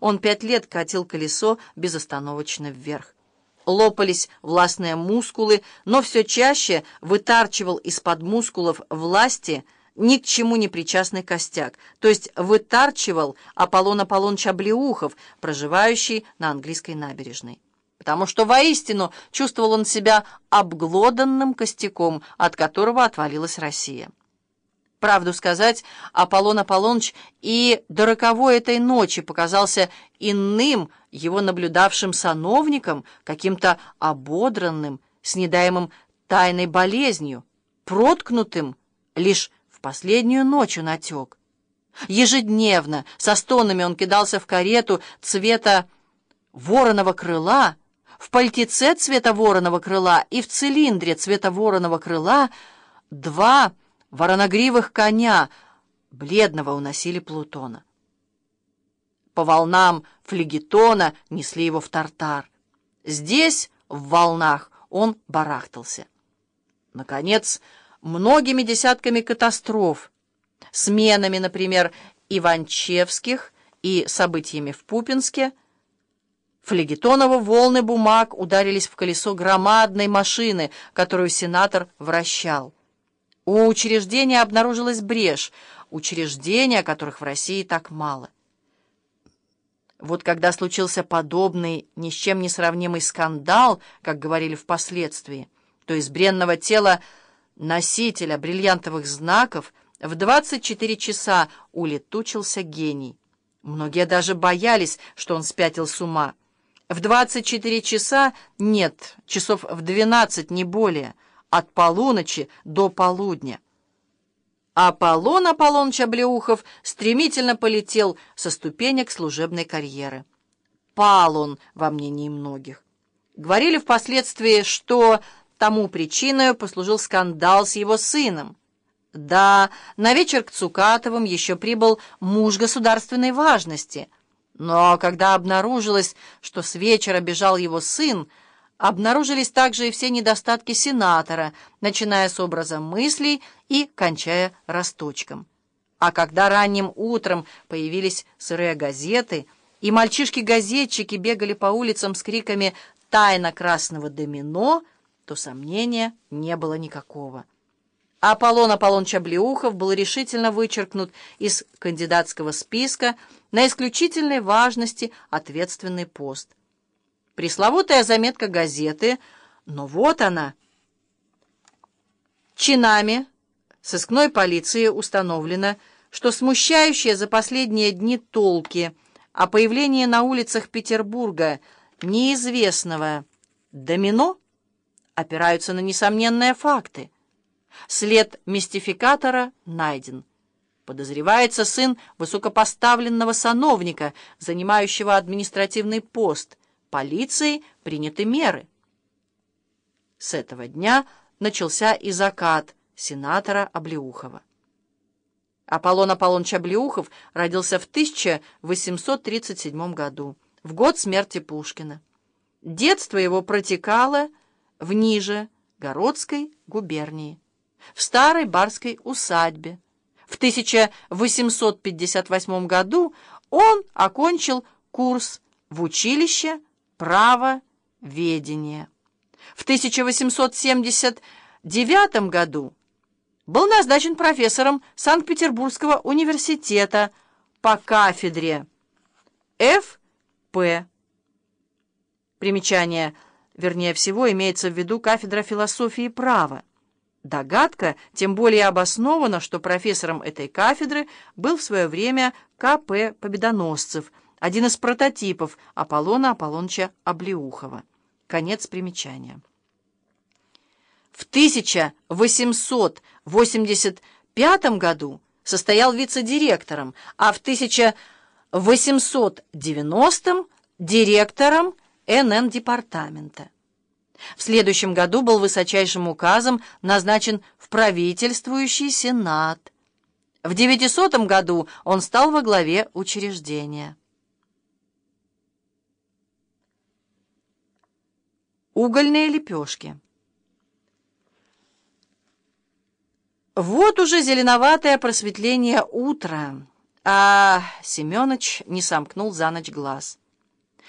Он пять лет катил колесо безостановочно вверх. Лопались властные мускулы, но все чаще вытарчивал из-под мускулов власти ни к чему не причастный костяк, то есть вытарчивал Аполлон Аполлоныч Облеухов, проживающий на английской набережной. Потому что воистину чувствовал он себя обглоданным костяком, от которого отвалилась Россия. Правду сказать, Аполлон Аполлоныч и до роковой этой ночи показался иным его наблюдавшим сановником, каким-то ободранным, с недаемым тайной болезнью, проткнутым, лишь в последнюю ночь он отек. Ежедневно со стонами он кидался в карету цвета вороного крыла, в пальтеце цвета вороного крыла и в цилиндре цвета вороного крыла два вороногривых коня, бледного уносили Плутона. По волнам флегетона несли его в тартар. Здесь, в волнах, он барахтался. Наконец, многими десятками катастроф, сменами, например, Иванчевских и событиями в Пупинске, флегетоново волны бумаг ударились в колесо громадной машины, которую сенатор вращал. У учреждения обнаружилась брешь, учреждения, которых в России так мало. Вот когда случился подобный, ни с чем не сравнимый скандал, как говорили впоследствии, то из бренного тела носителя бриллиантовых знаков в 24 часа улетучился гений. Многие даже боялись, что он спятил с ума. В 24 часа нет, часов в 12, не более – от полуночи до полудня. Аполлон Аполлоныч Облеухов стремительно полетел со ступенек служебной карьеры. Пал он, во мнении многих. Говорили впоследствии, что тому причиной послужил скандал с его сыном. Да, на вечер к Цукатовым еще прибыл муж государственной важности. Но когда обнаружилось, что с вечера бежал его сын, Обнаружились также и все недостатки сенатора, начиная с образа мыслей и кончая росточком. А когда ранним утром появились сырые газеты, и мальчишки-газетчики бегали по улицам с криками «Тайна красного домино», то сомнения не было никакого. Аполлон Аполлоныч Облеухов был решительно вычеркнут из кандидатского списка на исключительной важности ответственный пост. Пресловутая заметка газеты, но вот она. Чинами сыскной полиции установлено, что смущающие за последние дни толки о появлении на улицах Петербурга неизвестного домино опираются на несомненные факты. След мистификатора найден. Подозревается сын высокопоставленного сановника, занимающего административный пост – полицией приняты меры. С этого дня начался и закат сенатора Облеухова. Аполлон Аполлоныч Облеухов родился в 1837 году, в год смерти Пушкина. Детство его протекало в Ниже, Городской губернии, в старой барской усадьбе. В 1858 году он окончил курс в училище право ведения. В 1879 году был назначен профессором Санкт-Петербургского университета по кафедре Ф.П. Примечание, вернее всего, имеется в виду кафедра философии права. Догадка тем более обоснована, что профессором этой кафедры был в свое время К.П. Победоносцев – один из прототипов Аполлона Аполлоновича Аблеухова. Конец примечания. В 1885 году состоял вице-директором, а в 1890 директором НН-департамента. В следующем году был высочайшим указом назначен в правительствующий сенат. В 900 году он стал во главе учреждения. Угольные лепешки. Вот уже зеленоватое просветление утра. А Семёныч не сомкнул за ночь глаз.